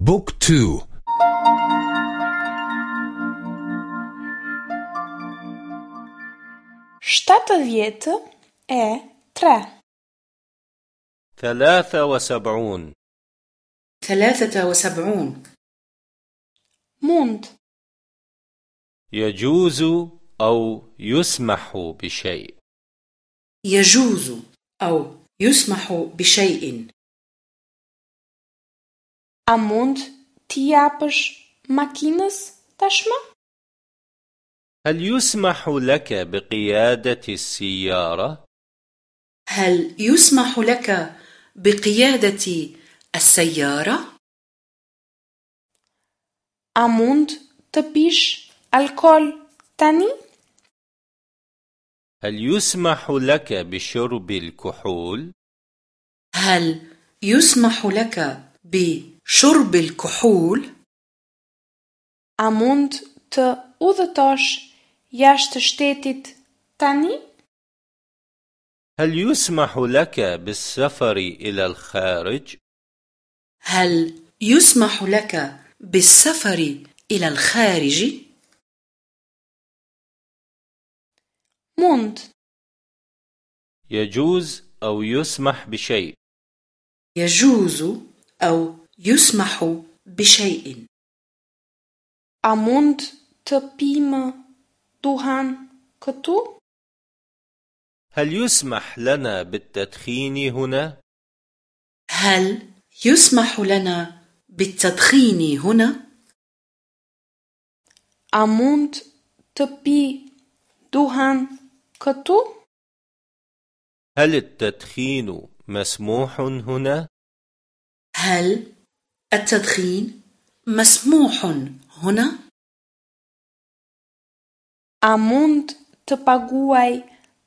بوك تو. shtatëdhjetë e tre ثلاثة وسبعون ثلاثة وسبعون mund يجوز أو يسمح بشيء يجوز أو يسمح بشيء A mund t'i japësh makinës tashmë? هل يسمح لك بقيادة السيارة؟ هل يسمح لك بقيادة السيارة؟ A mund të pish alkool tani? هل يسمح لك بشرب الكحول؟ هل يسمح لك بشرب الكحول؟ A mund të udhëtosh jashtë shtetit tani? هل يسمح لك بالسفر إلى الخارج؟ هل يسمح لك بالسفر إلى الخارج؟ Mund. يجوز أو يسمح بشيء يجوز أو يسمح بشيء A mund të pimë duhan këtu? هل يسمح لنا بالتدخين هنا؟ هل يسمح لنا بالتدخين هنا؟ A mund të pi duhan këtu? هل التدخين مسموح هنا؟ هل التدخين مسموح هنا؟ A mund të paguaj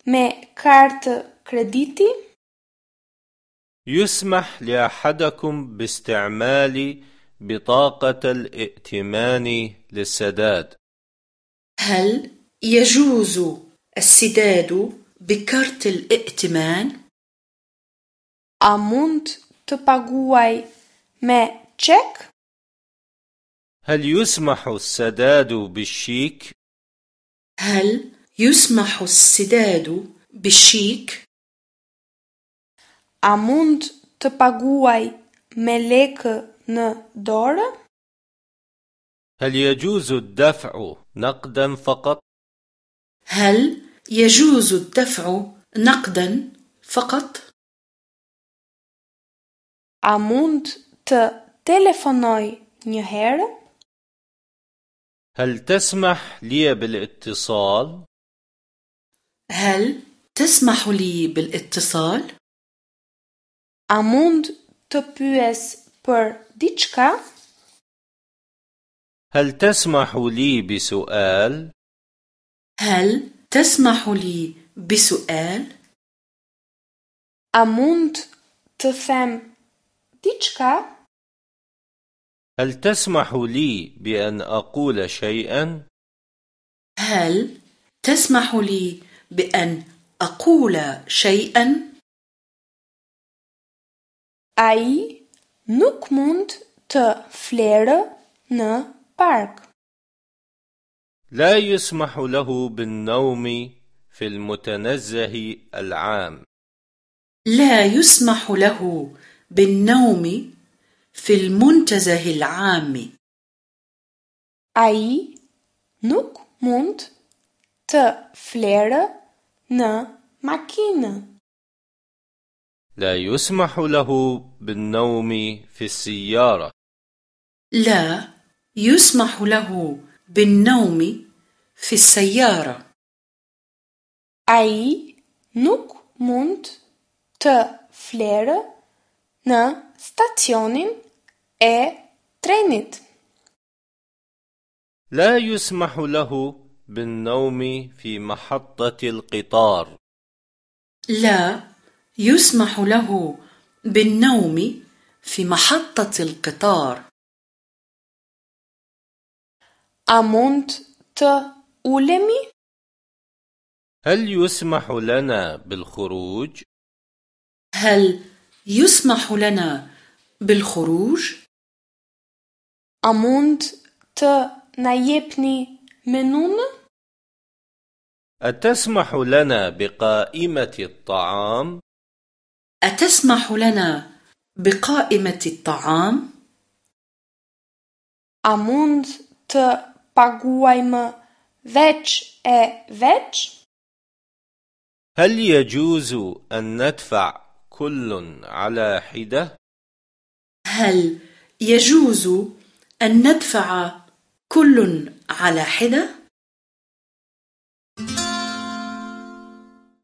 me kartë krediti? يسمح لأحدكم باستعمال بطاقة الائتمان للسداد هل يجوز السداد بكارت الائتمان؟ A mund të paguaj me qek? هل يسمح السداد بالشيك؟ هل يسمح السداد بالشيك؟ A mund të paguaj me lekë në dorë? هل يجوز الدفع نقدا فقط؟ هل يجوز الدفع نقدا فقط؟ A mund të telefonoj një herë? هل تسمح لي بالاتصال؟ هل تسمح لي بالاتصال؟ A mund të pyes për diçka? هل تسمح لي بسؤال؟ هل تسمح لي بسؤال؟ A mund të them diçka? هل تسمح لي بأن أقول شيئا؟ هل تسمح لي بأن أقول شيئا؟ Ai nuk mund të flerë në park. لا يسمح له بالنوم في المتنزه العام لا يسمح له بالنوم في المنتزه العام. Ai nuk mund të flerë në makinë. لا يسمح له بالنوم في السيارة. لا يسمح له بالنوم في السيارة. Ai nuk mund të flerë në stacionin e trenit. لا يسمح له بالنوم في محطة القطار لا يسمح له بالنوم في محطة القطار A mund të ulemi? هل يسمح لنا بالخروج؟ هل يسمح لنا بالخروج؟ A mund të na jepni menun? أتسمح لنا بقائمة الطعام؟ أتسمح لنا بقائمة الطعام؟ A mund të paguajmë veç e veç? هل يجوز أن ندفع كل على حدة؟ هل يجوز أن ندفع كل على حدة؟